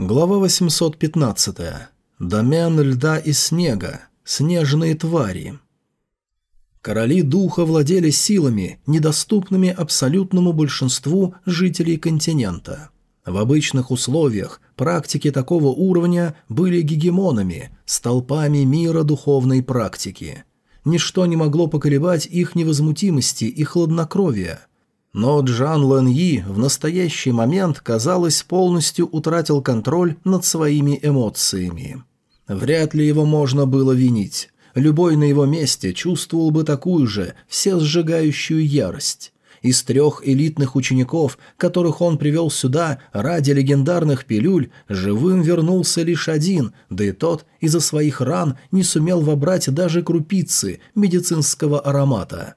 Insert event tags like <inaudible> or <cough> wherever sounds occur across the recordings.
Глава 815. Домен льда и снега. Снежные твари. Короли духа владели силами, недоступными абсолютному большинству жителей континента. В обычных условиях практики такого уровня были гегемонами, столпами мира духовной практики. Ничто не могло поколебать их невозмутимости и хладнокровия – но Джан Yi в настоящий момент, казалось, полностью утратил контроль над своими эмоциями. Вряд ли его можно было винить. Любой на его месте чувствовал бы такую же, всесжигающую ярость. Из трех элитных учеников, которых он привел сюда ради легендарных пилюль, живым вернулся лишь один, да и тот из-за своих ран не сумел вобрать даже крупицы медицинского аромата.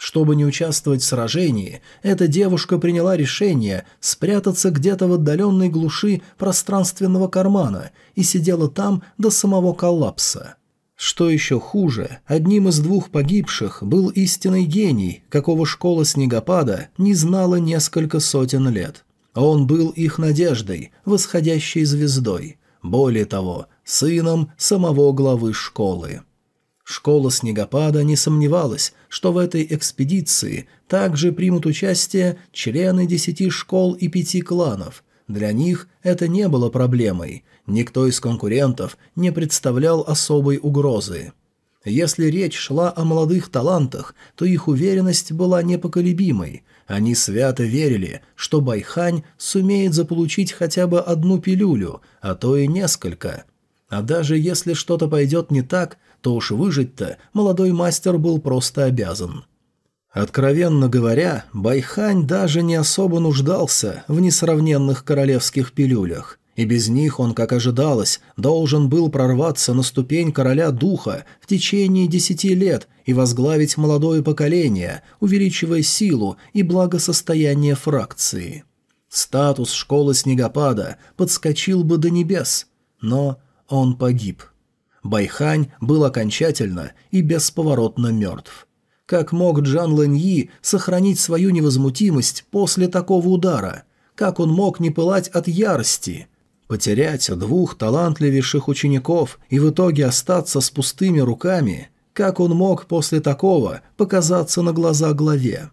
Чтобы не участвовать в сражении, эта девушка приняла решение спрятаться где-то в отдаленной глуши пространственного кармана и сидела там до самого коллапса. Что еще хуже, одним из двух погибших был истинный гений, какого школа снегопада не знала несколько сотен лет. Он был их надеждой, восходящей звездой. Более того, сыном самого главы школы. Школа снегопада не сомневалась, что в этой экспедиции также примут участие члены десяти школ и пяти кланов. Для них это не было проблемой. Никто из конкурентов не представлял особой угрозы. Если речь шла о молодых талантах, то их уверенность была непоколебимой. Они свято верили, что Байхань сумеет заполучить хотя бы одну пилюлю, а то и несколько. А даже если что-то пойдет не так – то уж выжить-то молодой мастер был просто обязан. Откровенно говоря, Байхань даже не особо нуждался в несравненных королевских пилюлях, и без них он, как ожидалось, должен был прорваться на ступень короля духа в течение десяти лет и возглавить молодое поколение, увеличивая силу и благосостояние фракции. Статус школы снегопада подскочил бы до небес, но он погиб. Байхань был окончательно и бесповоротно мертв. Как мог Джан Лэньи сохранить свою невозмутимость после такого удара? Как он мог не пылать от ярости? Потерять двух талантливейших учеников и в итоге остаться с пустыми руками? Как он мог после такого показаться на глаза главе?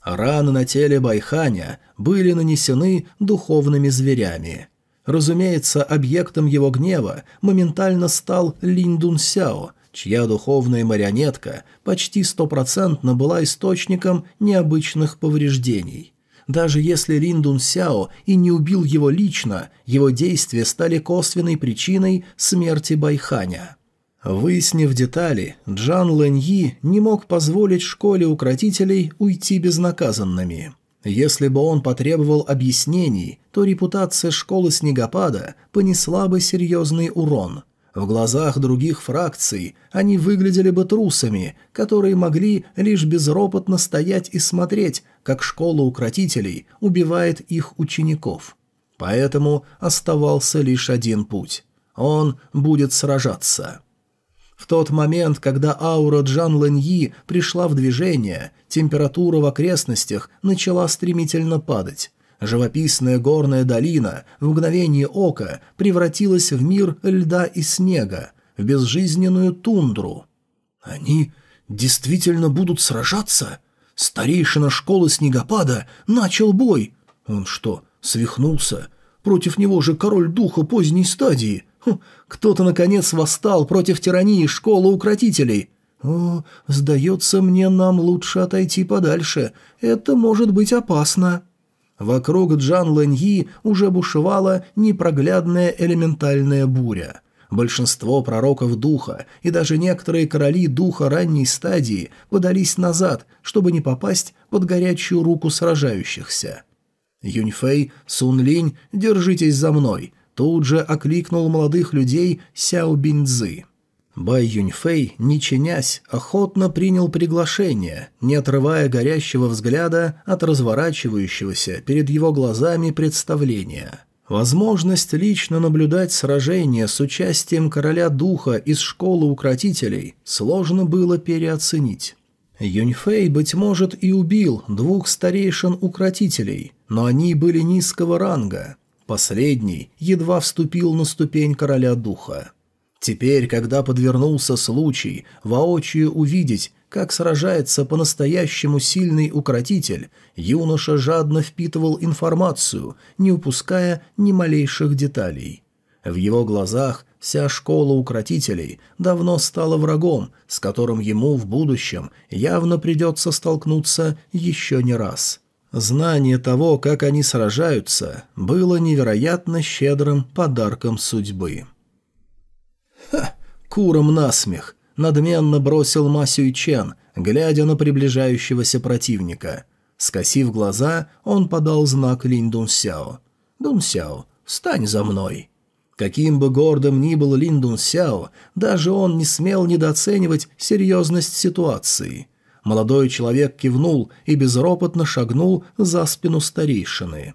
Раны на теле Байханя были нанесены духовными зверями – Разумеется, объектом его гнева моментально стал Линь Дун Сяо, чья духовная марионетка почти стопроцентно была источником необычных повреждений. Даже если Лин Дун Сяо и не убил его лично, его действия стали косвенной причиной смерти Байханя. Выяснив детали, Джан Лэньи не мог позволить школе укротителей уйти безнаказанными. Если бы он потребовал объяснений, то репутация школы снегопада понесла бы серьезный урон. В глазах других фракций они выглядели бы трусами, которые могли лишь безропотно стоять и смотреть, как школа укротителей убивает их учеников. Поэтому оставался лишь один путь. Он будет сражаться. В тот момент, когда аура Джан Лэньи пришла в движение, температура в окрестностях начала стремительно падать. Живописная горная долина в мгновение ока превратилась в мир льда и снега, в безжизненную тундру. «Они действительно будут сражаться?» Старейшина школы снегопада начал бой. Он что, свихнулся? Против него же король духа поздней стадии. Кто-то, наконец, восстал против тирании школы укротителей. О, сдается мне, нам лучше отойти подальше. Это может быть опасно. Вокруг Джан Лэньи уже бушевала непроглядная элементальная буря. Большинство пророков духа и даже некоторые короли духа ранней стадии подались назад, чтобы не попасть под горячую руку сражающихся. Юньфэй, Сунлинь, держитесь за мной. Тут же окликнул молодых людей Сяо Биньцзы. Бай Юньфэй, не чинясь, охотно принял приглашение, не отрывая горящего взгляда от разворачивающегося перед его глазами представления. Возможность лично наблюдать сражение с участием короля духа из школы укротителей сложно было переоценить. Юньфэй, быть может, и убил двух старейшин укротителей, но они были низкого ранга – Последний едва вступил на ступень короля духа. Теперь, когда подвернулся случай воочию увидеть, как сражается по-настоящему сильный укротитель, юноша жадно впитывал информацию, не упуская ни малейших деталей. В его глазах вся школа укротителей давно стала врагом, с которым ему в будущем явно придется столкнуться еще не раз. Знание того, как они сражаются, было невероятно щедрым подарком судьбы. «Ха! Куром насмех!» — надменно бросил Масюй Чен, глядя на приближающегося противника. Скосив глаза, он подал знак Линь Дун Сяо. «Дун Сяо, встань за мной!» Каким бы гордым ни был Лин Дун Сяо, даже он не смел недооценивать серьезность ситуации. Молодой человек кивнул и безропотно шагнул за спину старейшины.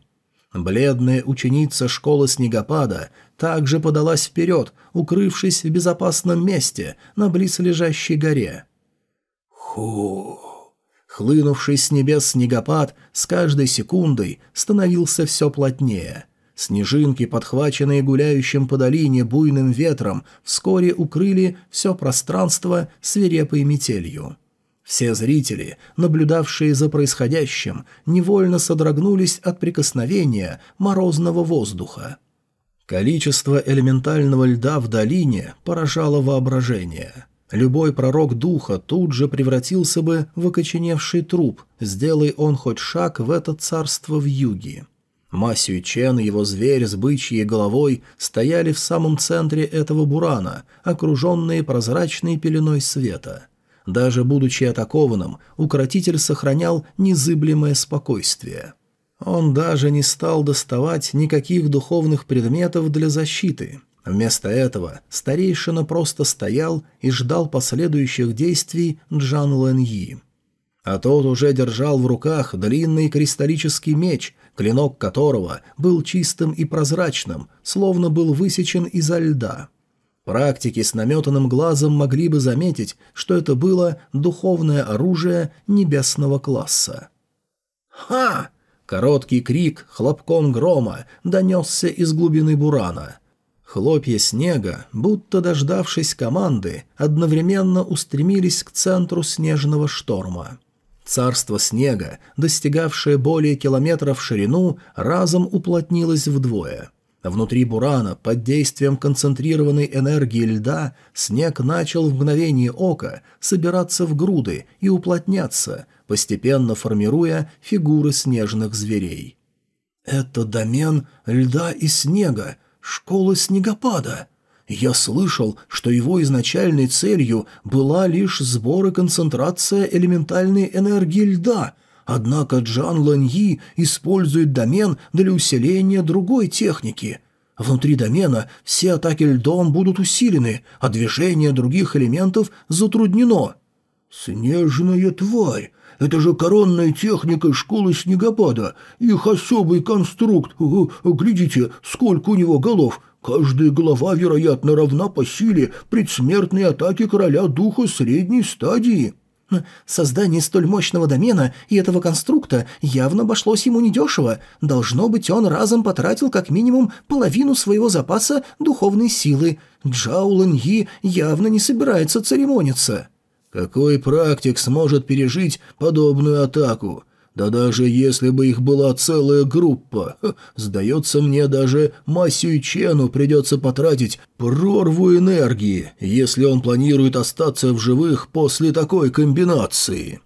Бледная ученица школы снегопада также подалась вперед, укрывшись в безопасном месте на близлежащей горе. Ху! Хлынувший с небес снегопад с каждой секундой становился все плотнее. Снежинки, подхваченные гуляющим по долине буйным ветром, вскоре укрыли все пространство свирепой метелью. Все зрители, наблюдавшие за происходящим, невольно содрогнулись от прикосновения морозного воздуха. Количество элементального льда в долине поражало воображение. Любой пророк духа тут же превратился бы в окоченевший труп, сделай он хоть шаг в это царство в юге. Масю Чен и его зверь с бычьей головой стояли в самом центре этого бурана, окруженные прозрачной пеленой света. Даже будучи атакованным, укротитель сохранял незыблемое спокойствие. Он даже не стал доставать никаких духовных предметов для защиты. Вместо этого старейшина просто стоял и ждал последующих действий Джан Лэн Yi. А тот уже держал в руках длинный кристаллический меч, клинок которого был чистым и прозрачным, словно был высечен изо льда. Практики с наметанным глазом могли бы заметить, что это было духовное оружие небесного класса. «Ха!» Короткий крик хлопком грома донесся из глубины бурана. Хлопья снега, будто дождавшись команды, одновременно устремились к центру снежного шторма. Царство снега, достигавшее более километра в ширину, разом уплотнилось вдвое. Внутри бурана, под действием концентрированной энергии льда, снег начал в мгновение ока собираться в груды и уплотняться, постепенно формируя фигуры снежных зверей. «Это домен льда и снега, школа снегопада. Я слышал, что его изначальной целью была лишь сбор и концентрация элементальной энергии льда, однако Джан Ланьи использует домен для усиления другой техники». Внутри домена все атаки льдом будут усилены, а движение других элементов затруднено. «Снежная тварь! Это же коронная техника школы снегопада, их особый конструкт. Глядите, сколько у него голов. Каждая голова, вероятно, равна по силе предсмертной атаки короля духа средней стадии». Создание столь мощного домена и этого конструкта явно обошлось ему недешево. Должно быть, он разом потратил как минимум половину своего запаса духовной силы. Джао Yi явно не собирается церемониться. Какой практик сможет пережить подобную атаку? Да даже если бы их была целая группа, сдается мне, даже Масю Чену придется потратить прорву энергии, если он планирует остаться в живых после такой комбинации.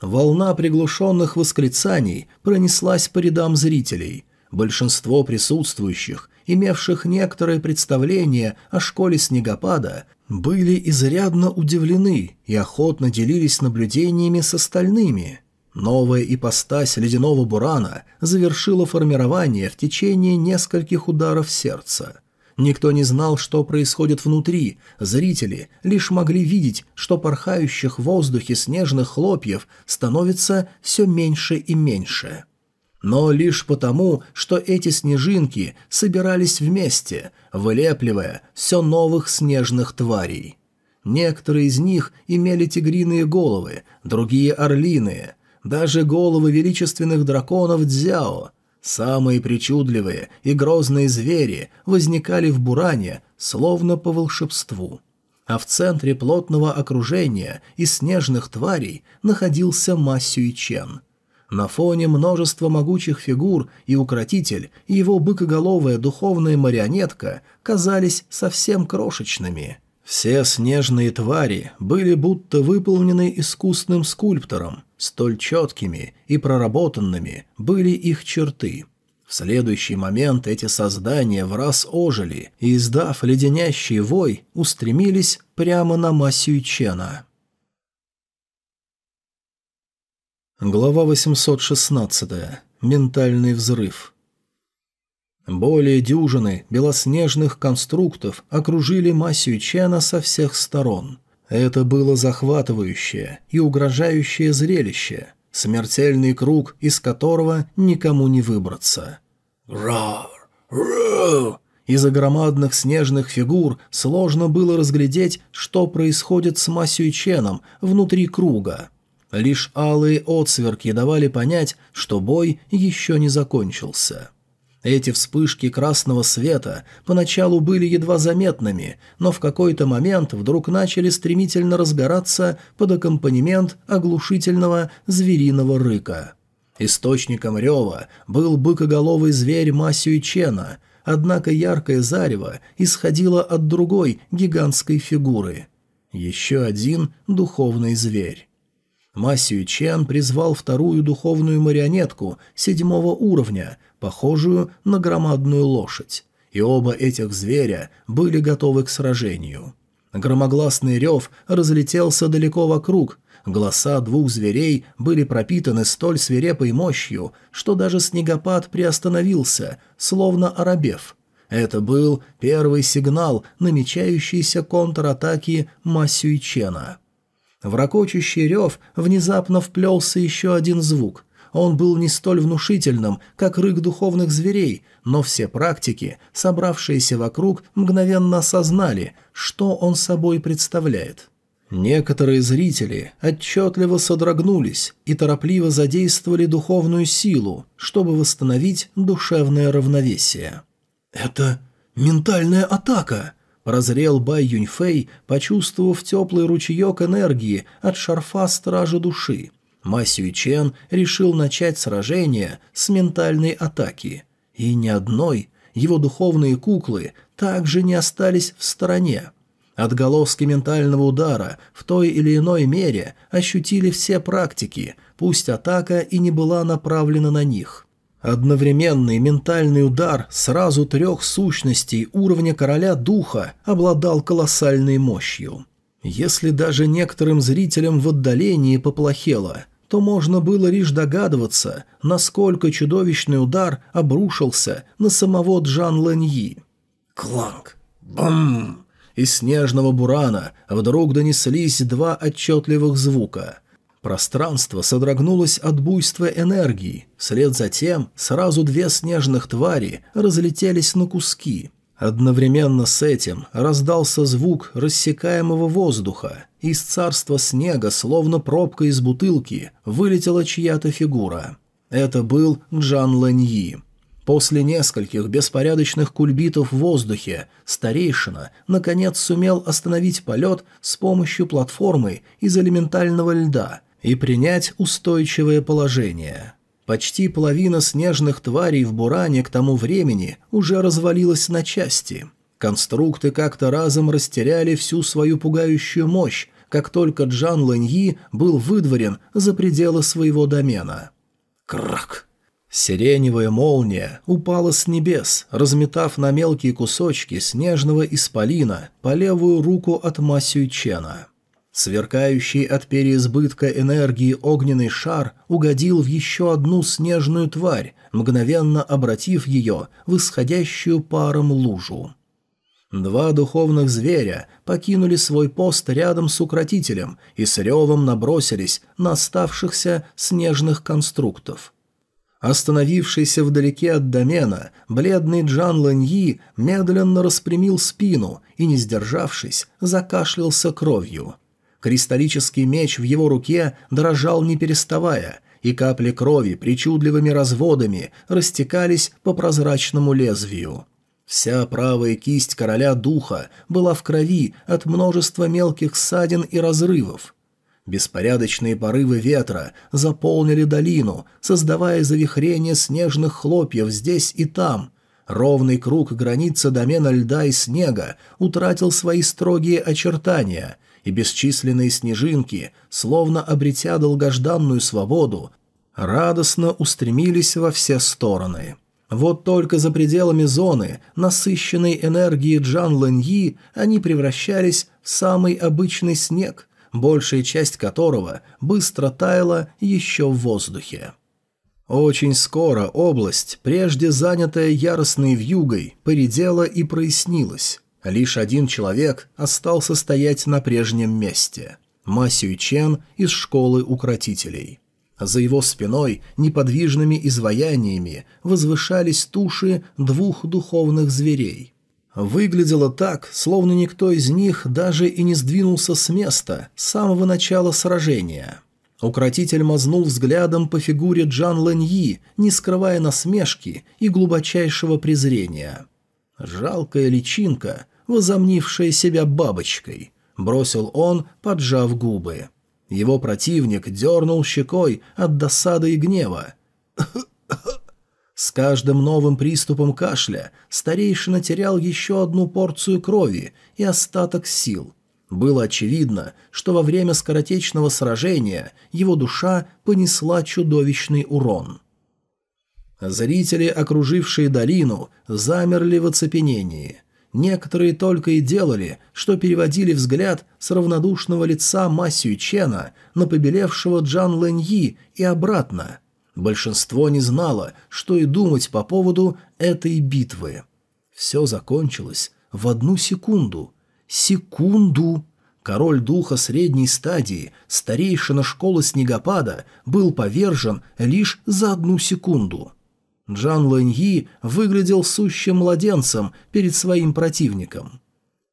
Волна приглушенных восклицаний пронеслась по рядам зрителей. Большинство присутствующих, имевших некоторое представление о школе снегопада, были изрядно удивлены и охотно делились наблюдениями с остальными. Новая ипостась ледяного бурана завершила формирование в течение нескольких ударов сердца. Никто не знал, что происходит внутри, зрители лишь могли видеть, что порхающих в воздухе снежных хлопьев становится все меньше и меньше но лишь потому, что эти снежинки собирались вместе, вылепливая все новых снежных тварей. Некоторые из них имели тигриные головы, другие – орлиные, даже головы величественных драконов Дзяо. Самые причудливые и грозные звери возникали в Буране, словно по волшебству. А в центре плотного окружения из снежных тварей находился Масюй Чен. На фоне множества могучих фигур и укротитель, и его быкоголовая духовная марионетка казались совсем крошечными. Все снежные твари были будто выполнены искусным скульптором, столь четкими и проработанными были их черты. В следующий момент эти создания в раз ожили и, издав леденящий вой, устремились прямо на Масю Чена. Глава 816. Ментальный взрыв. Более дюжины белоснежных конструктов окружили Масю Чена со всех сторон. Это было захватывающее и угрожающее зрелище, смертельный круг, из которого никому не выбраться. «Рар! Рау!» Из-за громадных снежных фигур сложно было разглядеть, что происходит с Масю Ченом внутри круга. Лишь алые отсверки давали понять, что бой еще не закончился. Эти вспышки красного света поначалу были едва заметными, но в какой-то момент вдруг начали стремительно разгораться под аккомпанемент оглушительного звериного рыка. Источником рева был быкоголовый зверь Масю Чена, однако яркое зарево исходило от другой гигантской фигуры. Еще один духовный зверь. Масью Чен призвал вторую духовную марионетку седьмого уровня, похожую на громадную лошадь, и оба этих зверя были готовы к сражению. Громогласный рев разлетелся далеко вокруг, голоса двух зверей были пропитаны столь свирепой мощью, что даже снегопад приостановился, словно оробев. Это был первый сигнал намечающейся контратаки Масюйчена. В ракочущий рев внезапно вплелся еще один звук. Он был не столь внушительным, как рык духовных зверей, но все практики, собравшиеся вокруг, мгновенно осознали, что он собой представляет. Некоторые зрители отчетливо содрогнулись и торопливо задействовали духовную силу, чтобы восстановить душевное равновесие. «Это ментальная атака!» Прозрел Бай Юньфэй, почувствовав теплый ручеек энергии от шарфа Стража Души. Ма Чен решил начать сражение с ментальной атаки. И ни одной, его духовные куклы также не остались в стороне. Отголоски ментального удара в той или иной мере ощутили все практики, пусть атака и не была направлена на них. Одновременный ментальный удар сразу трех сущностей уровня короля духа обладал колоссальной мощью. Если даже некоторым зрителям в отдалении поплохело, то можно было лишь догадываться, насколько чудовищный удар обрушился на самого Джан Лэньи. Кланг! Бам! Из снежного бурана вдруг донеслись два отчетливых звука – Пространство содрогнулось от буйства энергии. Вслед за тем сразу две снежных твари разлетелись на куски. Одновременно с этим раздался звук рассекаемого воздуха. Из царства снега, словно пробка из бутылки, вылетела чья-то фигура. Это был Джан Лэньи. После нескольких беспорядочных кульбитов в воздухе старейшина наконец сумел остановить полет с помощью платформы из элементального льда – и принять устойчивое положение. Почти половина снежных тварей в Буране к тому времени уже развалилась на части. Конструкты как-то разом растеряли всю свою пугающую мощь, как только Джан Лэньи был выдворен за пределы своего домена. Крак! Сиреневая молния упала с небес, разметав на мелкие кусочки снежного исполина по левую руку от Масюй Чена. Сверкающий от переизбытка энергии огненный шар угодил в еще одну снежную тварь, мгновенно обратив ее в исходящую паром лужу. Два духовных зверя покинули свой пост рядом с укротителем и с ревом набросились на оставшихся снежных конструктов. Остановившийся вдалеке от домена, бледный Джан Ланьи медленно распрямил спину и, не сдержавшись, закашлялся кровью – Кристаллический меч в его руке дрожал не переставая, и капли крови причудливыми разводами растекались по прозрачному лезвию. Вся правая кисть короля духа была в крови от множества мелких ссадин и разрывов. Беспорядочные порывы ветра заполнили долину, создавая завихрение снежных хлопьев здесь и там. Ровный круг границы домена льда и снега утратил свои строгие очертания, и бесчисленные снежинки, словно обретя долгожданную свободу, радостно устремились во все стороны. Вот только за пределами зоны, насыщенной энергией Джан Лэньи, они превращались в самый обычный снег, большая часть которого быстро таяла еще в воздухе. Очень скоро область, прежде занятая яростной вьюгой, поредела и прояснилась. Лишь один человек остался стоять на прежнем месте – Масю Чен из школы укротителей. За его спиной неподвижными изваяниями возвышались туши двух духовных зверей. Выглядело так, словно никто из них даже и не сдвинулся с места с самого начала сражения. Укротитель мазнул взглядом по фигуре Джан Лэньи, не скрывая насмешки и глубочайшего презрения. «Жалкая личинка, возомнившая себя бабочкой», — бросил он, поджав губы. Его противник дернул щекой от досады и гнева. С каждым новым приступом кашля старейшина терял еще одну порцию крови и остаток сил. Было очевидно, что во время скоротечного сражения его душа понесла чудовищный урон. Зрители, окружившие долину, замерли в оцепенении – Некоторые только и делали, что переводили взгляд с равнодушного лица Масью Чена на побелевшего Джан Лэньи и обратно. Большинство не знало, что и думать по поводу этой битвы. Все закончилось в одну секунду. Секунду! Король духа средней стадии, старейшина школы снегопада, был повержен лишь за одну секунду – Джан Лэньи выглядел сущим младенцем перед своим противником.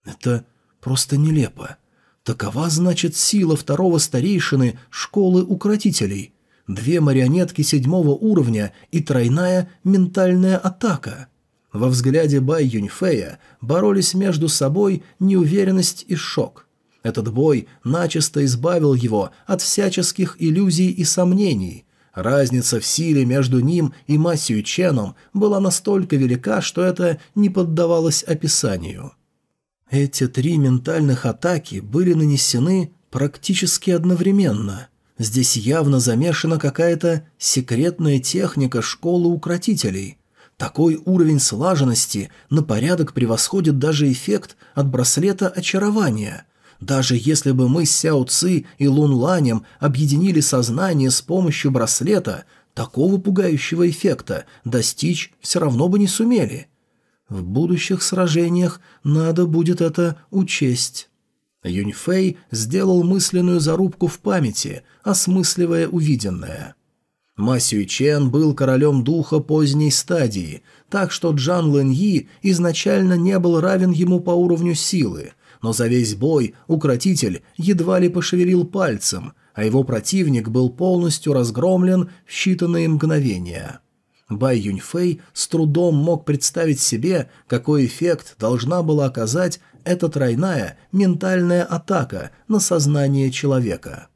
Это просто нелепо. Такова, значит, сила второго старейшины школы укротителей. Две марионетки седьмого уровня и тройная ментальная атака. Во взгляде Бай Юньфея боролись между собой неуверенность и шок. Этот бой начисто избавил его от всяческих иллюзий и сомнений – Разница в силе между ним и Масью Ченом была настолько велика, что это не поддавалось описанию. Эти три ментальных атаки были нанесены практически одновременно. Здесь явно замешана какая-то секретная техника школы укротителей. Такой уровень слаженности на порядок превосходит даже эффект от браслета очарования – даже если бы мы с Сяо Ци и Лун Ланем объединили сознание с помощью браслета, такого пугающего эффекта достичь все равно бы не сумели. В будущих сражениях надо будет это учесть. Юньфэй сделал мысленную зарубку в памяти, осмысливая увиденное. Ма Чен был королем духа поздней стадии, так что Джан Лэн Yi изначально не был равен ему по уровню силы – но за весь бой укротитель едва ли пошевелил пальцем, а его противник был полностью разгромлен в считанные мгновения. Бай Юньфэй с трудом мог представить себе, какой эффект должна была оказать эта тройная ментальная атака на сознание человека.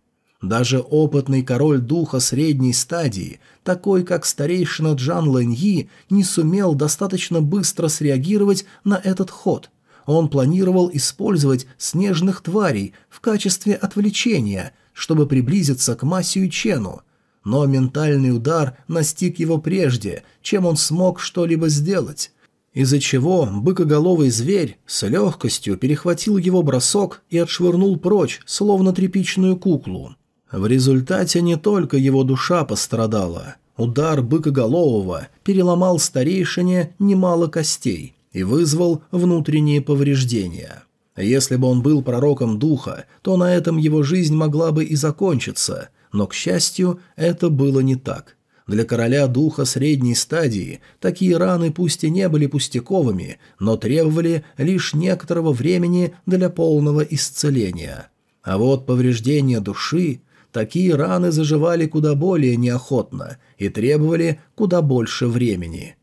Даже опытный король духа средней стадии, такой как старейшина Джан Лэньи, не сумел достаточно быстро среагировать на этот ход – он планировал использовать снежных тварей в качестве отвлечения, чтобы приблизиться к Масию Чену. Но ментальный удар настиг его прежде, чем он смог что-либо сделать, из-за чего быкоголовый зверь с легкостью перехватил его бросок и отшвырнул прочь, словно тряпичную куклу. В результате не только его душа пострадала. Удар быкоголового переломал старейшине немало костей – и вызвал внутренние повреждения. Если бы он был пророком духа, то на этом его жизнь могла бы и закончиться, но, к счастью, это было не так. Для короля духа средней стадии такие раны пусть и не были пустяковыми, но требовали лишь некоторого времени для полного исцеления. А вот повреждение души такие раны заживали куда более неохотно и требовали куда больше времени.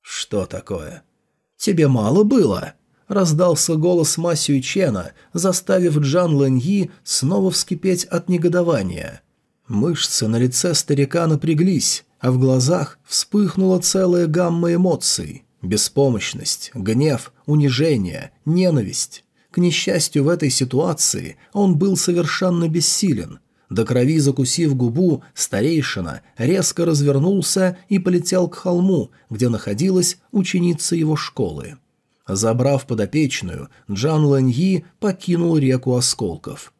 «Что такое?» «Тебе мало было?» — раздался голос Масю Чена, заставив Джан Лэньи снова вскипеть от негодования. Мышцы на лице старика напряглись, а в глазах вспыхнула целая гамма эмоций. Беспомощность, гнев, унижение, ненависть. К несчастью, в этой ситуации он был совершенно бессилен. До крови закусив губу, старейшина резко развернулся и полетел к холму, где находилась ученица его школы. Забрав подопечную, Джан Лэньи покинул реку осколков.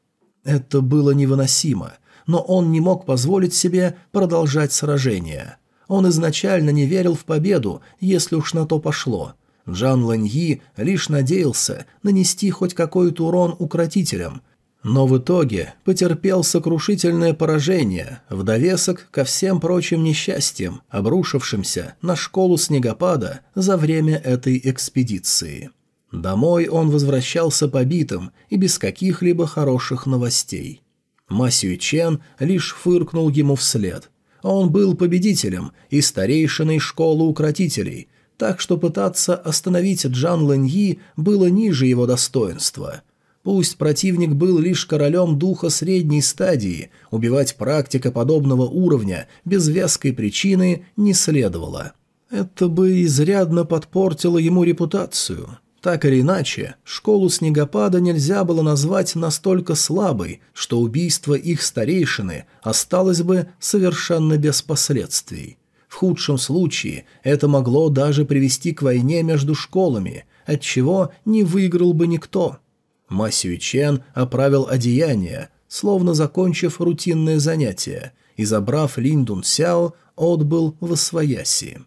Это было невыносимо, но он не мог позволить себе продолжать сражение. Он изначально не верил в победу, если уж на то пошло. Джан Лэньи лишь надеялся нанести хоть какой-то урон укротителям, но в итоге потерпел сокрушительное поражение в довесок ко всем прочим несчастьям, обрушившимся на школу снегопада за время этой экспедиции. Домой он возвращался побитым и без каких-либо хороших новостей. Масюй Чен лишь фыркнул ему вслед. Он был победителем и старейшиной школы укротителей, так что пытаться остановить Джан Лэньи было ниже его достоинства. Пусть противник был лишь королем духа средней стадии, убивать практика подобного уровня без веской причины не следовало. Это бы изрядно подпортило ему репутацию. Так или иначе, школу снегопада нельзя было назвать настолько слабой, что убийство их старейшины осталось бы совершенно без последствий. В худшем случае это могло даже привести к войне между школами, от чего не выиграл бы никто. Масю Чен оправил одеяние, словно закончив рутинное занятие, и, забрав Линдун Сяо, отбыл в Освояси.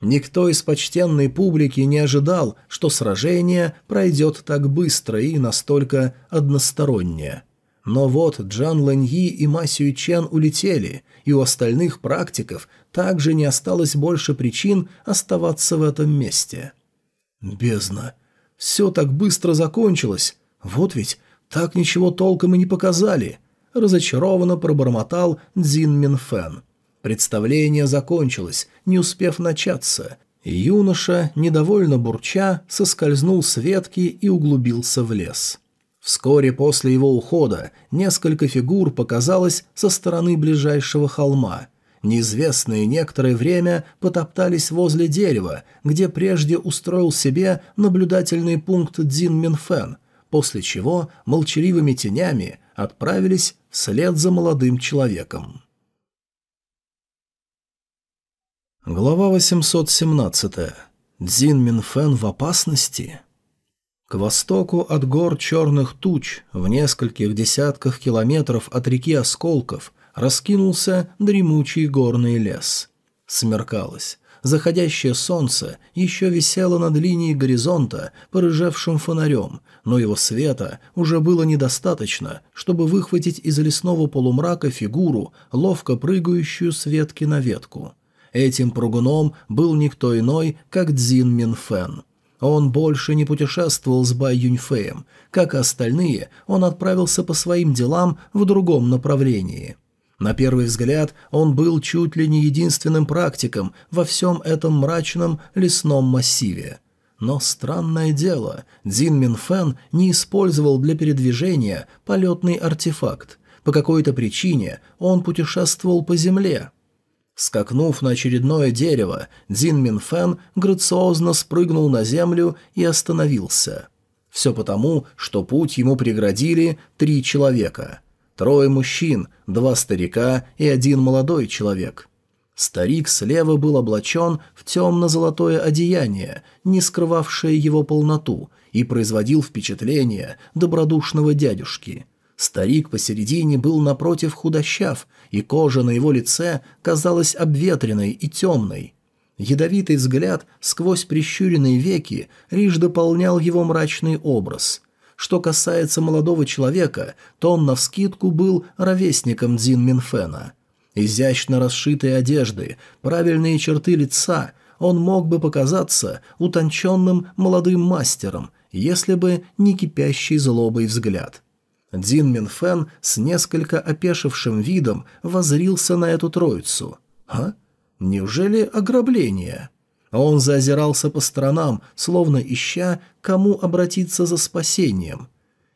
Никто из почтенной публики не ожидал, что сражение пройдет так быстро и настолько односторонне. Но вот Джан Лэньи и Ма Чен улетели, и у остальных практиков также не осталось больше причин оставаться в этом месте. Бездна. Все так быстро закончилось. Вот ведь так ничего толком и не показали. Разочарованно пробормотал Цзин Минфен. Представление закончилось, не успев начаться. Юноша, недовольно бурча, соскользнул с ветки и углубился в лес. Вскоре после его ухода несколько фигур показалось со стороны ближайшего холма. Неизвестные некоторое время потоптались возле дерева, где прежде устроил себе наблюдательный пункт Дзин Минфен, после чего молчаливыми тенями отправились вслед за молодым человеком. Глава 817. Дзин Минфен в опасности? К востоку от гор черных туч, в нескольких десятках километров от реки Осколков, раскинулся дремучий горный лес. Смеркалось. Заходящее солнце еще висело над линией горизонта, порыжевшим фонарем, но его света уже было недостаточно, чтобы выхватить из лесного полумрака фигуру, ловко прыгающую с ветки на ветку – Этим прыгуном был никто иной, как Цзин Минфен. Он больше не путешествовал с Бай Юньфеем. Как и остальные, он отправился по своим делам в другом направлении. На первый взгляд он был чуть ли не единственным практиком во всем этом мрачном лесном массиве. Но странное дело, Дзин Минфен не использовал для передвижения полетный артефакт. По какой-то причине он путешествовал по земле – Скакнув на очередное дерево, Дзин Минфен грациозно спрыгнул на землю и остановился. Все потому, что путь ему преградили три человека. Трое мужчин, два старика и один молодой человек. Старик слева был облачен в темно-золотое одеяние, не скрывавшее его полноту, и производил впечатление добродушного дядюшки – Старик посередине был напротив худощав, и кожа на его лице казалась обветренной и темной. Ядовитый взгляд сквозь прищуренные веки лишь дополнял его мрачный образ. Что касается молодого человека, то он навскидку был ровесником Дзин Минфена. Изящно расшитые одежды, правильные черты лица — он мог бы показаться утонченным молодым мастером, если бы не кипящий злобой взгляд – Дин Минфен с несколько опешившим видом возрился на эту троицу. «А? Неужели ограбление?» Он заозирался по сторонам, словно ища, кому обратиться за спасением.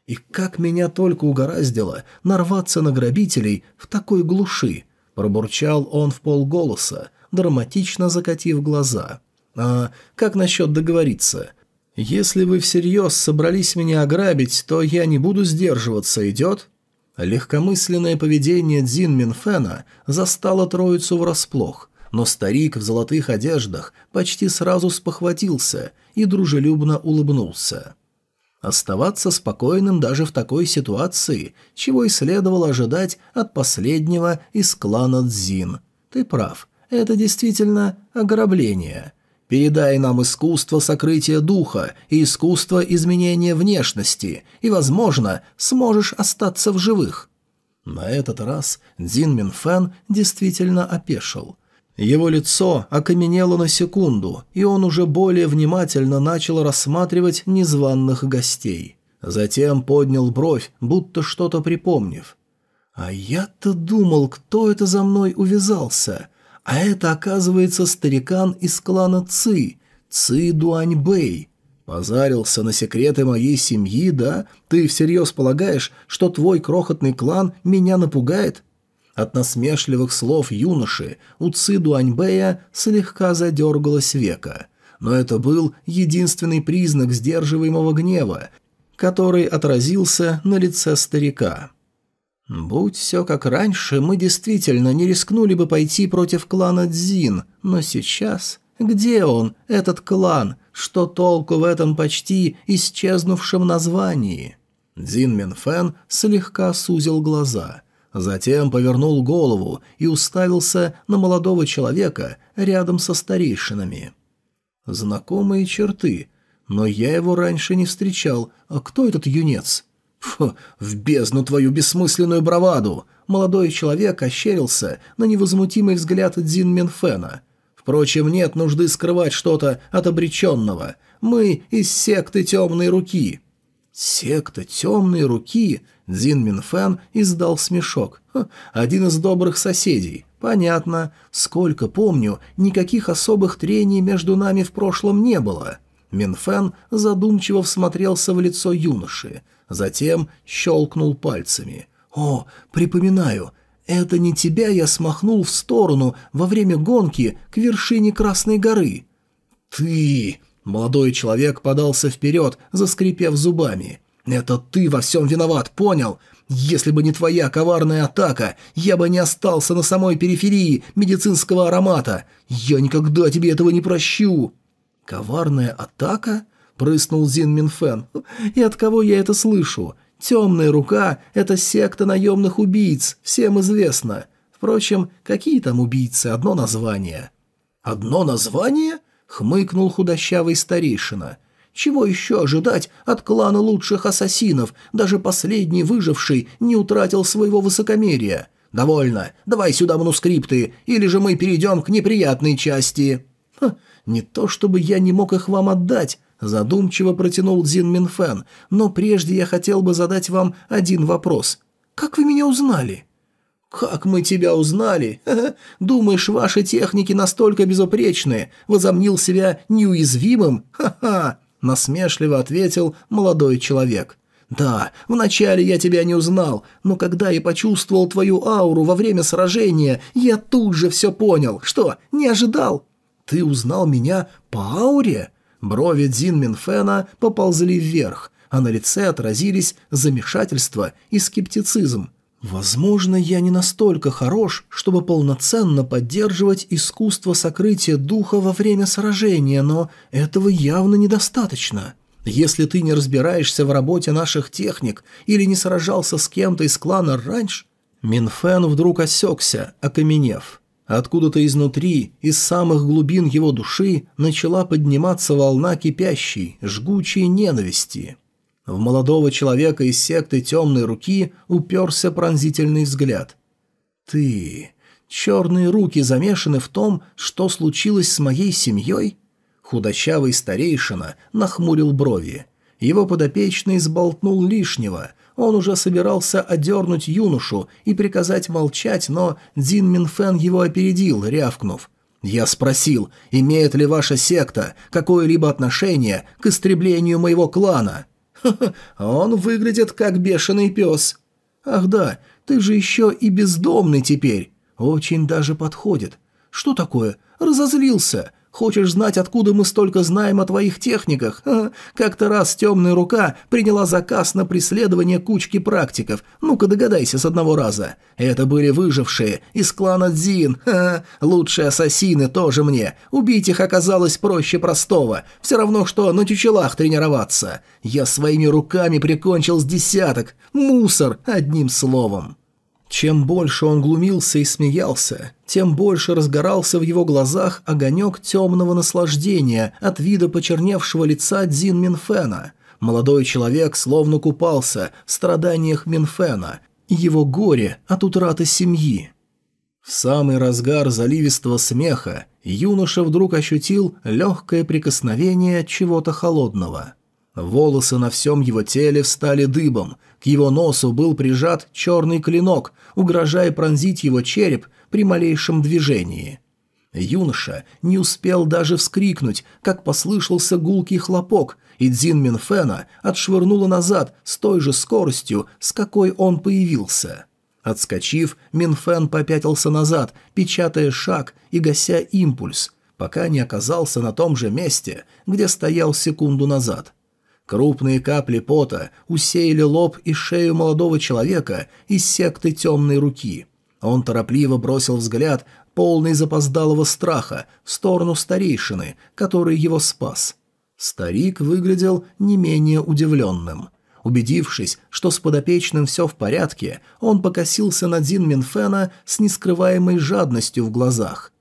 И как меня только угораздило нарваться на грабителей в такой глуши, пробурчал он в полголоса, драматично закатив глаза. «А как насчет договориться? Если вы всерьез собрались меня ограбить, то я не буду сдерживаться, идет?» Легкомысленное поведение Дзин Минфена застало троицу врасплох, но старик в золотых одеждах почти сразу спохватился и дружелюбно улыбнулся. Оставаться спокойным даже в такой ситуации, чего и следовало ожидать от последнего из клана Дзин. Ты прав, это действительно ограбление. Передай нам искусство сокрытия духа и искусство изменения внешности, и, возможно, сможешь остаться в живых». На этот раз Дзин Минфэн действительно опешил. Его лицо окаменело на секунду, и он уже более внимательно начал рассматривать незваных гостей. Затем поднял бровь, будто что-то припомнив. «А я-то думал, кто это за мной увязался?» А это, оказывается, старикан из клана Ци, Ци Дуаньбэй. Позарился на секреты моей семьи, да? Ты всерьез полагаешь, что твой крохотный клан меня напугает?» От насмешливых слов юноши у Ци Дуаньбэя слегка задергалось века. Но это был единственный признак сдерживаемого гнева, который отразился на лице старика. Будь все как раньше, мы действительно не рискнули бы пойти против клана Дзин, но сейчас... Где он, этот клан? Что толку в этом почти исчезнувшем названии? Дзин Минфен слегка сузил глаза, затем повернул голову и уставился на молодого человека рядом со старейшинами. Знакомые черты, но я его раньше не встречал. А кто этот юнец? «Фу, в бездну твою бессмысленную браваду!» Молодой человек ощерился на невозмутимый взгляд Дзин Минфена. «Впрочем, нет нужды скрывать что-то от обреченного. Мы из секты темной руки». «Секта темной руки?» Дзин Минфен издал смешок. «Один из добрых соседей. Понятно. Сколько помню, никаких особых трений между нами в прошлом не было». Минфен задумчиво всмотрелся в лицо юноши. Затем щелкнул пальцами. «О, припоминаю, это не тебя я смахнул в сторону во время гонки к вершине Красной горы». «Ты...» — молодой человек подался вперед, заскрипев зубами. «Это ты во всем виноват, понял? Если бы не твоя коварная атака, я бы не остался на самой периферии медицинского аромата. Я никогда тебе этого не прощу». «Коварная атака?» прыснул Зин Минфен. «И от кого я это слышу? Темная рука — это секта наемных убийц, всем известно. Впрочем, какие там убийцы, одно название». «Одно название?» — хмыкнул худощавый старейшина. «Чего еще ожидать от клана лучших ассасинов? Даже последний выживший не утратил своего высокомерия. Довольно, давай сюда манускрипты, или же мы перейдем к неприятной части». Ха, «Не то чтобы я не мог их вам отдать», Задумчиво протянул Зин Минфен, но прежде я хотел бы задать вам один вопрос. Как вы меня узнали? «Как мы тебя узнали? Думаешь, ваши техники настолько безупречные? Возомнил себя неуязвимым? Ха-ха!» Насмешливо ответил молодой человек. «Да, вначале я тебя не узнал, но когда я почувствовал твою ауру во время сражения, я тут же все понял. Что, не ожидал?» «Ты узнал меня по ауре?» Брови Дзин Минфена поползли вверх, а на лице отразились замешательство и скептицизм. «Возможно, я не настолько хорош, чтобы полноценно поддерживать искусство сокрытия духа во время сражения, но этого явно недостаточно. Если ты не разбираешься в работе наших техник или не сражался с кем-то из клана раньше...» Минфен вдруг осекся, окаменев. Откуда-то изнутри, из самых глубин его души, начала подниматься волна кипящей, жгучей ненависти. В молодого человека из секты темной руки уперся пронзительный взгляд. «Ты... Черные руки замешаны в том, что случилось с моей семьей?» Худощавый старейшина нахмурил брови. Его подопечный сболтнул лишнего. Он уже собирался одернуть юношу и приказать молчать, но Дзин Минфен его опередил, рявкнув. «Я спросил, имеет ли ваша секта какое-либо отношение к истреблению моего клана?» «Ха-ха, <laughs> он выглядит как бешеный пес». «Ах да, ты же еще и бездомный теперь. Очень даже подходит. Что такое? Разозлился. Хочешь знать, откуда мы столько знаем о твоих техниках? Как-то раз темная рука приняла заказ на преследование кучки практиков. Ну-ка догадайся с одного раза. Это были выжившие из клана Дзин. Ха, лучшие ассасины тоже мне. Убить их оказалось проще простого. Все равно, что на тючелах тренироваться. Я своими руками прикончил с десяток. Мусор, одним словом. Чем больше он глумился и смеялся, тем больше разгорался в его глазах огонек темного наслаждения от вида почерневшего лица Дзин Минфена. Молодой человек словно купался в страданиях Минфена, его горе от утраты семьи. В самый разгар заливистого смеха юноша вдруг ощутил легкое прикосновение чего-то холодного. Волосы на всем его теле встали дыбом – к его носу был прижат черный клинок, угрожая пронзить его череп при малейшем движении. Юноша не успел даже вскрикнуть, как послышался гулкий хлопок, и Дзин Минфена отшвырнула назад с той же скоростью, с какой он появился. Отскочив, Минфен попятился назад, печатая шаг и гася импульс, пока не оказался на том же месте, где стоял секунду назад – Крупные капли пота усеяли лоб и шею молодого человека из секты темной руки. Он торопливо бросил взгляд, полный запоздалого страха, в сторону старейшины, который его спас. Старик выглядел не менее удивленным. Убедившись, что с подопечным все в порядке, он покосился на Дин Минфена с нескрываемой жадностью в глазах.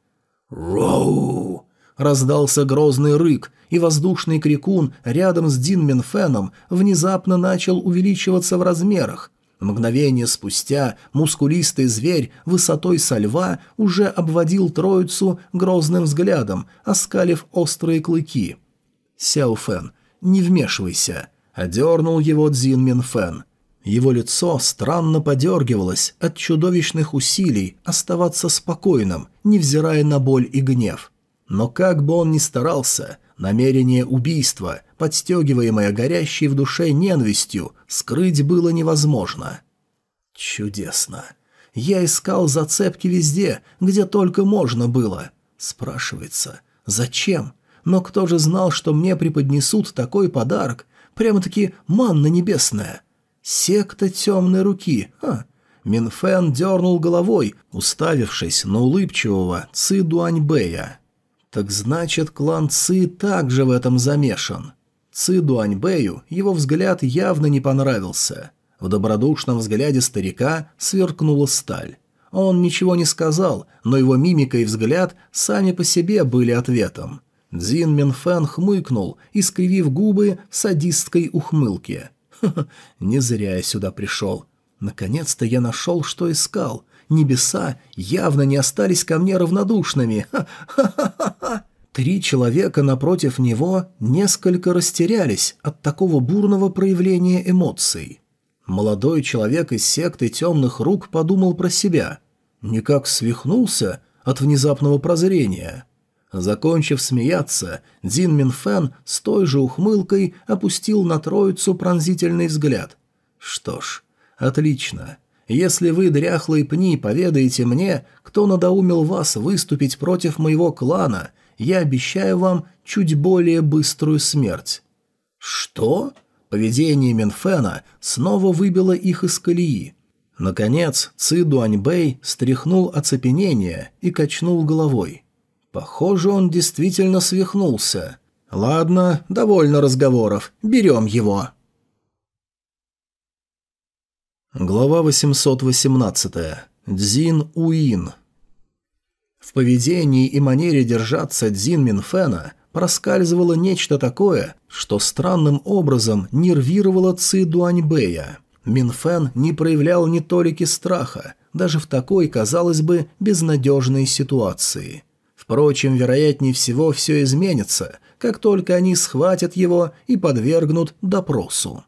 «Роу!» Раздался грозный рык, и воздушный крикун рядом с Дин Минфеном внезапно начал увеличиваться в размерах. Мгновение спустя мускулистый зверь высотой со льва уже обводил троицу грозным взглядом, оскалив острые клыки. «Сяо Фэн, не вмешивайся», — одернул его Дзин Минфен. Его лицо странно подергивалось от чудовищных усилий оставаться спокойным, невзирая на боль и гнев. Но как бы он ни старался, намерение убийства, подстегиваемое горящей в душе ненавистью, скрыть было невозможно. Чудесно. Я искал зацепки везде, где только можно было. Спрашивается, зачем? Но кто же знал, что мне преподнесут такой подарок? Прямо-таки манна небесная. Секта темной руки. Ха. Минфен дернул головой, уставившись на улыбчивого Ци Дуаньбэя. Так значит, клан Ци также в этом замешан. Ци Дуаньбэю его взгляд явно не понравился. В добродушном взгляде старика сверкнула сталь. Он ничего не сказал, но его мимика и взгляд сами по себе были ответом. Дзин Минфэн хмыкнул, искривив губы в садистской ухмылке. <laughs> «Ха -ха, не зря я сюда пришел. Наконец-то я нашел, что искал небеса явно не остались ко мне равнодушными. Ха-ха-ха-ха! Три человека напротив него несколько растерялись от такого бурного проявления эмоций. Молодой человек из секты темных рук подумал про себя. Никак свихнулся от внезапного прозрения. Закончив смеяться, Дин Минфен с той же ухмылкой опустил на троицу пронзительный взгляд. «Что ж, отлично. Если вы, дряхлые пни, поведаете мне, кто надоумил вас выступить против моего клана, я обещаю вам чуть более быструю смерть». «Что?» Поведение Минфена снова выбило их из колеи. Наконец, Ци Дуаньбэй стряхнул оцепенение и качнул головой. Похоже, он действительно свихнулся. «Ладно, довольно разговоров. Берем его». Глава 818. Дзин Уин. В поведении и манере держаться Дзин Минфена проскальзывало нечто такое, что странным образом нервировало Ци Дуаньбэя. Минфен не проявлял ни толики страха, даже в такой, казалось бы, безнадежной ситуации. Впрочем, вероятнее всего все изменится, как только они схватят его и подвергнут допросу.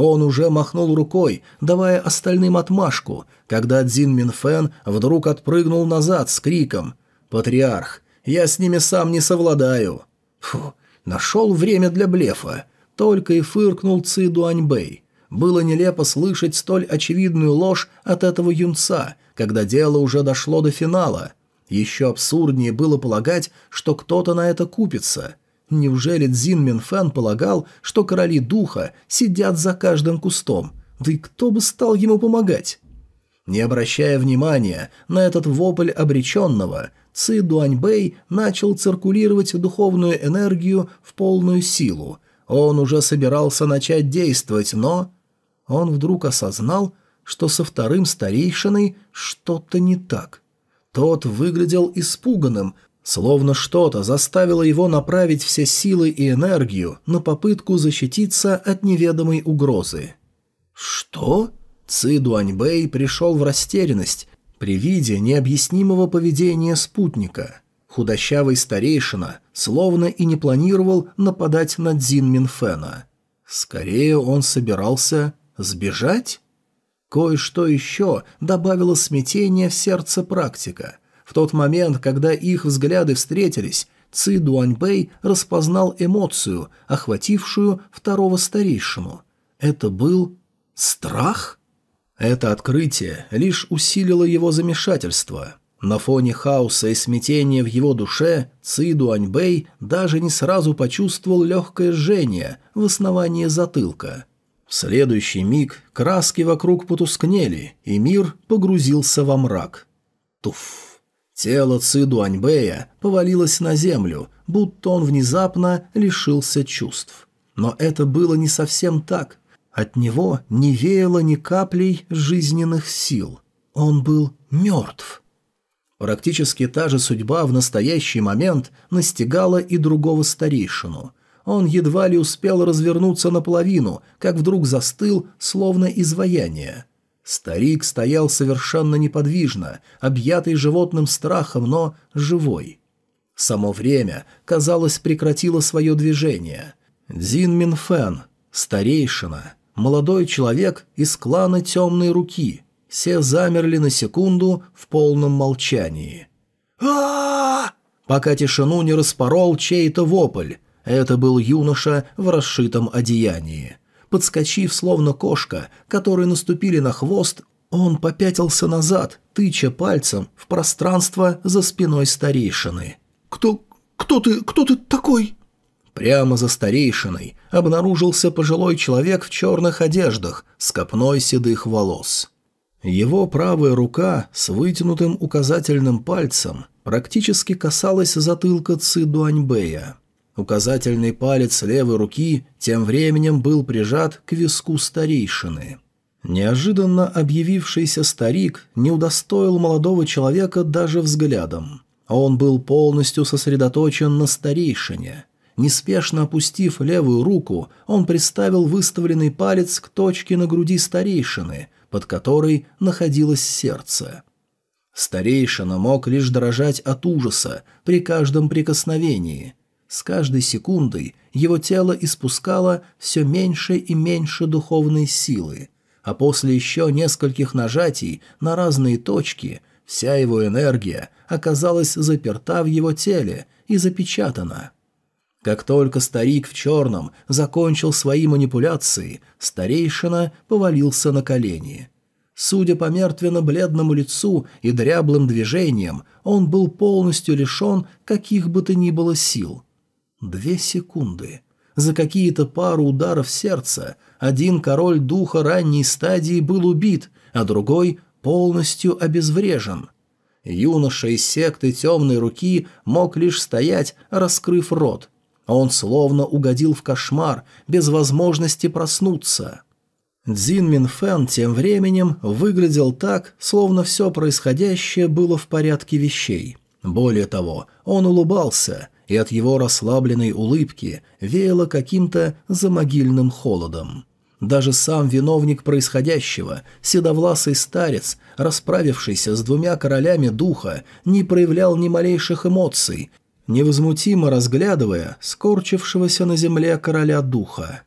Он уже махнул рукой, давая остальным отмашку, когда Дзин Минфен вдруг отпрыгнул назад с криком «Патриарх, я с ними сам не совладаю!» Фу, нашел время для блефа. Только и фыркнул Ци Дуаньбэй. Было нелепо слышать столь очевидную ложь от этого юнца, когда дело уже дошло до финала. Еще абсурднее было полагать, что кто-то на это купится – Неужели Цзин Минфэн полагал, что короли духа сидят за каждым кустом? Да и кто бы стал ему помогать? Не обращая внимания на этот вопль обреченного, Ци Дуаньбэй начал циркулировать духовную энергию в полную силу. Он уже собирался начать действовать, но... Он вдруг осознал, что со вторым старейшиной что-то не так. Тот выглядел испуганным, Словно что-то заставило его направить все силы и энергию на попытку защититься от неведомой угрозы. «Что?» Ци Дуаньбэй пришел в растерянность при виде необъяснимого поведения спутника. Худощавый старейшина словно и не планировал нападать на Дзин Минфена. Скорее он собирался сбежать? Кое-что еще добавило смятение в сердце практика – в тот момент, когда их взгляды встретились, Ци Дуаньбэй распознал эмоцию, охватившую второго старейшину. Это был страх? Это открытие лишь усилило его замешательство. На фоне хаоса и смятения в его душе Ци Дуаньбэй даже не сразу почувствовал легкое жжение в основании затылка. В следующий миг краски вокруг потускнели, и мир погрузился во мрак. Туф. Тело Ци Дуаньбэя повалилось на землю, будто он внезапно лишился чувств. Но это было не совсем так. От него не веяло ни каплей жизненных сил. Он был мертв. Практически та же судьба в настоящий момент настигала и другого старейшину. Он едва ли успел развернуться наполовину, как вдруг застыл, словно изваяние. Старик стоял совершенно неподвижно, объятый животным страхом, но живой. Само время, казалось, прекратило свое движение. Дзин Минфен, старейшина, молодой человек из клана Темной Руки. Все замерли на секунду в полном молчании. а Пока тишину не распорол чей-то вопль. Это был юноша в расшитом одеянии. Подскочив, словно кошка, которые наступили на хвост, он попятился назад, тыча пальцем в пространство за спиной старейшины. «Кто... кто ты... кто ты такой?» Прямо за старейшиной обнаружился пожилой человек в черных одеждах с копной седых волос. Его правая рука с вытянутым указательным пальцем практически касалась затылка Ци Дуаньбэя. Указательный палец левой руки тем временем был прижат к виску старейшины. Неожиданно объявившийся старик не удостоил молодого человека даже взглядом. Он был полностью сосредоточен на старейшине. Неспешно опустив левую руку, он приставил выставленный палец к точке на груди старейшины, под которой находилось сердце. Старейшина мог лишь дрожать от ужаса при каждом прикосновении – с каждой секундой его тело испускало все меньше и меньше духовной силы, а после еще нескольких нажатий на разные точки вся его энергия оказалась заперта в его теле и запечатана. Как только старик в черном закончил свои манипуляции, старейшина повалился на колени. Судя по мертвенно-бледному лицу и дряблым движениям, он был полностью лишен каких бы то ни было сил – Две секунды. За какие-то пару ударов сердца один король духа ранней стадии был убит, а другой полностью обезврежен. Юноша из секты темной руки мог лишь стоять, раскрыв рот. Он словно угодил в кошмар, без возможности проснуться. Дзин Минфен тем временем выглядел так, словно все происходящее было в порядке вещей. Более того, он улыбался – и от его расслабленной улыбки веяло каким-то замогильным холодом. Даже сам виновник происходящего, седовласый старец, расправившийся с двумя королями духа, не проявлял ни малейших эмоций, невозмутимо разглядывая скорчившегося на земле короля духа.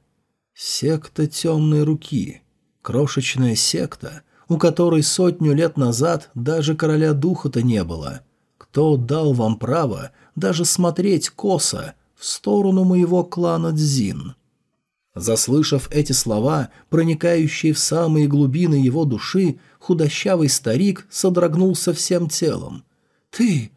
Секта темной руки. Крошечная секта, у которой сотню лет назад даже короля духа-то не было. Кто дал вам право даже смотреть косо в сторону моего клана Дзин?» Заслышав эти слова, проникающие в самые глубины его души, худощавый старик содрогнулся всем телом. «Ты!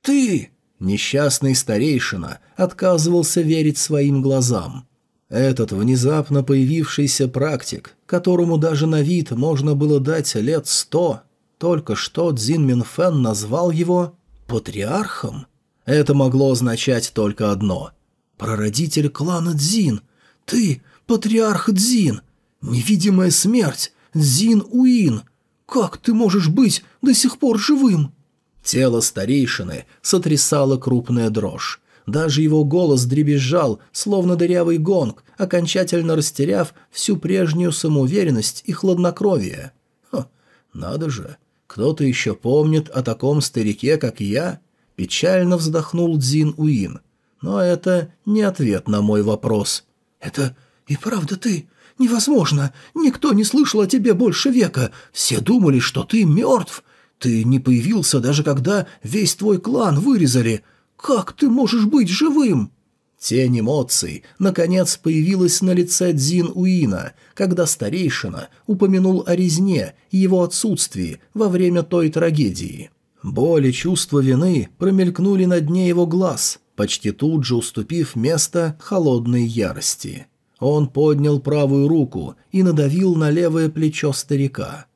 Ты!» Несчастный старейшина отказывался верить своим глазам. Этот внезапно появившийся практик, которому даже на вид можно было дать лет сто, только что Цзин Минфен назвал его «патриархом». Это могло означать только одно – прародитель клана Дзин. Ты – патриарх Дзин. Невидимая смерть. Дзин Уин. Как ты можешь быть до сих пор живым? Тело старейшины сотрясало крупная дрожь. Даже его голос дребезжал, словно дырявый гонг, окончательно растеряв всю прежнюю самоуверенность и хладнокровие. Ха, надо же, кто-то еще помнит о таком старике, как я? Печально вздохнул Дзин Уин. Но это не ответ на мой вопрос. «Это и правда ты? Невозможно! Никто не слышал о тебе больше века! Все думали, что ты мертв! Ты не появился даже когда весь твой клан вырезали. Как ты можешь быть живым?» Тень эмоций, наконец, появилась на лице Дзин Уина, когда старейшина упомянул о резне и его отсутствии во время той трагедии. Боль и чувство вины промелькнули на дне его глаз, почти тут же уступив место холодной ярости. Он поднял правую руку и надавил на левое плечо старика.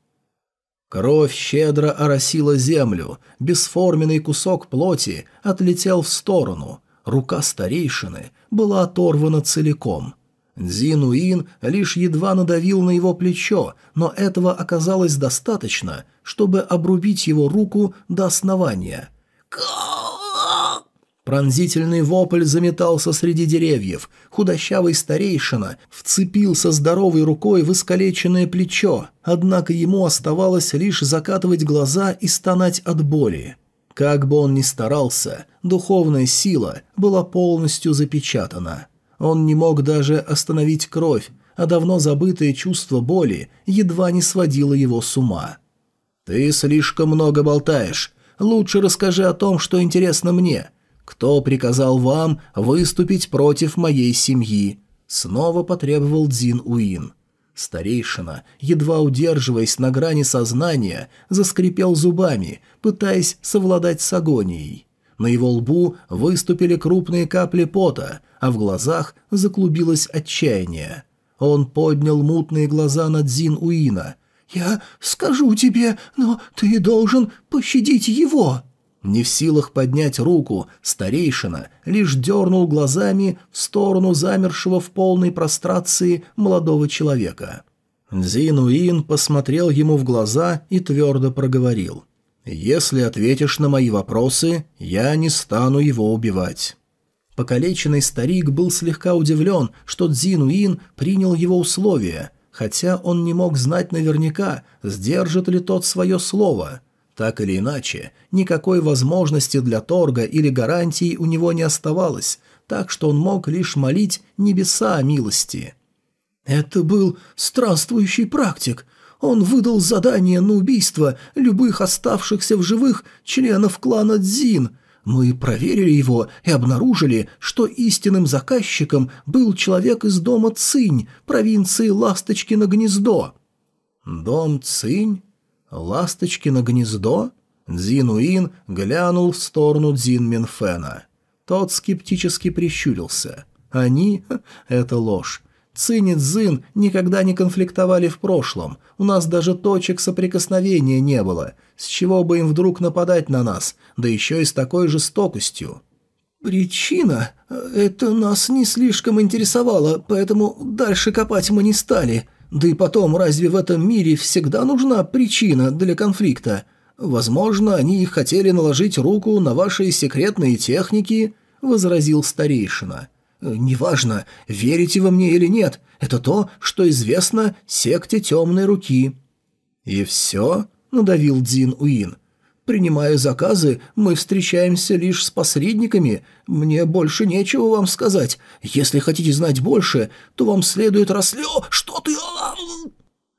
Кровь щедро оросила землю, бесформенный кусок плоти отлетел в сторону, рука старейшины была оторвана целиком. Дзинуин лишь едва надавил на его плечо, но этого оказалось достаточно, чтобы обрубить его руку до основания. Пронзительный вопль заметался среди деревьев. Худощавый старейшина вцепился здоровой рукой в искалеченное плечо, однако ему оставалось лишь закатывать глаза и стонать от боли. Как бы он ни старался, духовная сила была полностью запечатана. Он не мог даже остановить кровь, а давно забытое чувство боли едва не сводило его с ума. «Ты слишком много болтаешь. Лучше расскажи о том, что интересно мне», «Кто приказал вам выступить против моей семьи?» Снова потребовал Дзин Уин. Старейшина, едва удерживаясь на грани сознания, заскрипел зубами, пытаясь совладать с агонией. На его лбу выступили крупные капли пота, а в глазах заклубилось отчаяние. Он поднял мутные глаза на Дзин Уина. «Я скажу тебе, но ты должен пощадить его!» Не в силах поднять руку, старейшина лишь дернул глазами в сторону замершего в полной прострации молодого человека. Зинуин посмотрел ему в глаза и твердо проговорил. «Если ответишь на мои вопросы, я не стану его убивать». Покалеченный старик был слегка удивлен, что Цзинуин принял его условия, хотя он не мог знать наверняка, сдержит ли тот свое слово – так или иначе, никакой возможности для торга или гарантий у него не оставалось, так что он мог лишь молить небеса о милости. «Это был странствующий практик. Он выдал задание на убийство любых оставшихся в живых членов клана Дзин. Мы проверили его и обнаружили, что истинным заказчиком был человек из дома Цинь, провинции Ласточкино гнездо». «Дом Цинь?» «Ласточкино гнездо?» Дзинуин глянул в сторону Дзин Минфена. Тот скептически прищурился. «Они? <laughs> Это ложь. Цинь и Цзин никогда не конфликтовали в прошлом. У нас даже точек соприкосновения не было. С чего бы им вдруг нападать на нас, да еще и с такой жестокостью?» «Причина? Это нас не слишком интересовало, поэтому дальше копать мы не стали. Да и потом, разве в этом мире всегда нужна причина для конфликта? Возможно, они хотели наложить руку на ваши секретные техники, возразил старейшина. Неважно, верите вы мне или нет, это то, что известно секте темной руки. И все, надавил Дзин Уин. Принимая заказы, мы встречаемся лишь с посредниками. Мне больше нечего вам сказать. Если хотите знать больше, то вам следует расслё... Что ты...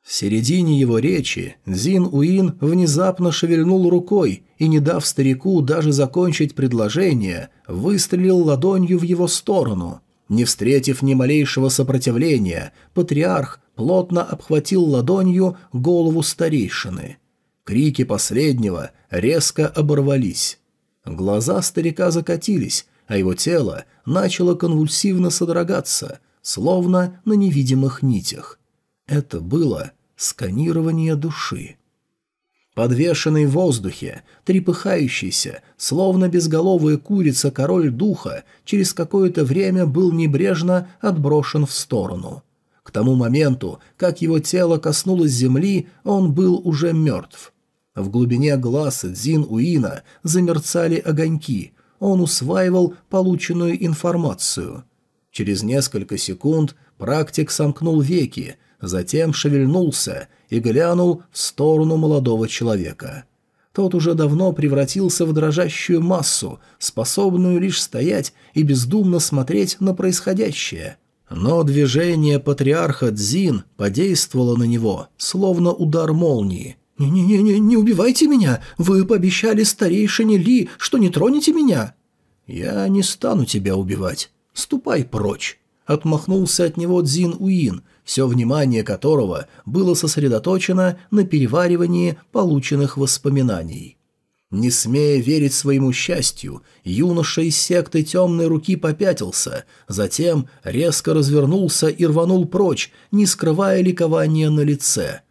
В середине его речи Зин Уин внезапно шевельнул рукой и, не дав старику даже закончить предложение, выстрелил ладонью в его сторону. Не встретив ни малейшего сопротивления, патриарх плотно обхватил ладонью голову старейшины. Крики последнего резко оборвались. Глаза старика закатились, а его тело начало конвульсивно содрогаться, словно на невидимых нитях. Это было сканирование души. Подвешенный в воздухе, трепыхающийся, словно безголовая курица король духа, через какое-то время был небрежно отброшен в сторону. К тому моменту, как его тело коснулось земли, он был уже мертв. В глубине глаз Дзин Уина замерцали огоньки, он усваивал полученную информацию. Через несколько секунд практик сомкнул веки, затем шевельнулся и глянул в сторону молодого человека. Тот уже давно превратился в дрожащую массу, способную лишь стоять и бездумно смотреть на происходящее. Но движение патриарха Дзин подействовало на него, словно удар молнии, «Не-не-не, не убивайте меня! Вы пообещали старейшине Ли, что не тронете меня!» «Я не стану тебя убивать. Ступай прочь!» Отмахнулся от него Дзин Уин, все внимание которого было сосредоточено на переваривании полученных воспоминаний. Не смея верить своему счастью, юноша из секты темной руки попятился, затем резко развернулся и рванул прочь, не скрывая ликования на лице –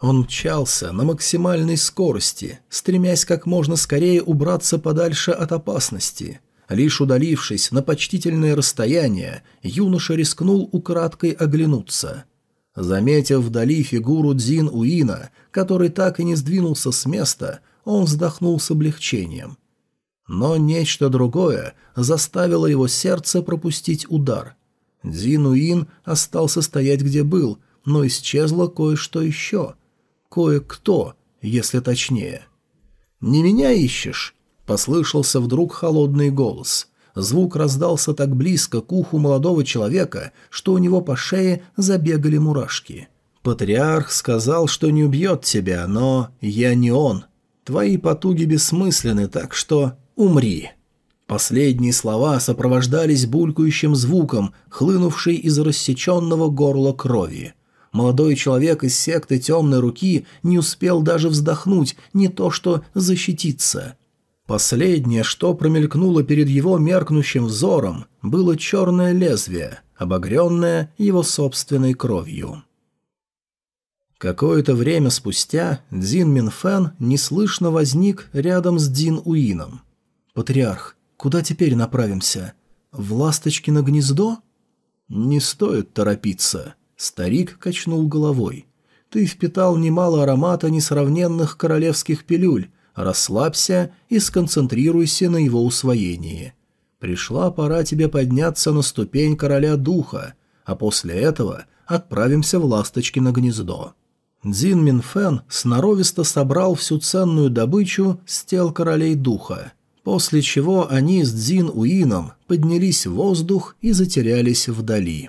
он мчался на максимальной скорости, стремясь как можно скорее убраться подальше от опасности. Лишь удалившись на почтительное расстояние, юноша рискнул украдкой оглянуться. Заметив вдали фигуру Дзин Уина, который так и не сдвинулся с места, он вздохнул с облегчением. Но нечто другое заставило его сердце пропустить удар. Дзин Уин остался стоять где был, но исчезло кое-что еще — кое-кто, если точнее. «Не меня ищешь?» — послышался вдруг холодный голос. Звук раздался так близко к уху молодого человека, что у него по шее забегали мурашки. «Патриарх сказал, что не убьет тебя, но я не он. Твои потуги бессмысленны, так что умри». Последние слова сопровождались булькающим звуком, хлынувшей из рассеченного горла крови. Молодой человек из секты темной руки не успел даже вздохнуть, не то что защититься. Последнее, что промелькнуло перед его меркнущим взором, было черное лезвие, обогренное его собственной кровью. Какое-то время спустя Дзин Минфен неслышно возник рядом с Дин Уином. «Патриарх, куда теперь направимся? В Ласточкино гнездо?» «Не стоит торопиться», Старик качнул головой. «Ты впитал немало аромата несравненных королевских пилюль. Расслабься и сконцентрируйся на его усвоении. Пришла пора тебе подняться на ступень короля духа, а после этого отправимся в Ласточкино гнездо». Дзин Минфен сноровисто собрал всю ценную добычу с тел королей духа, после чего они с Дзин Уином поднялись в воздух и затерялись вдали.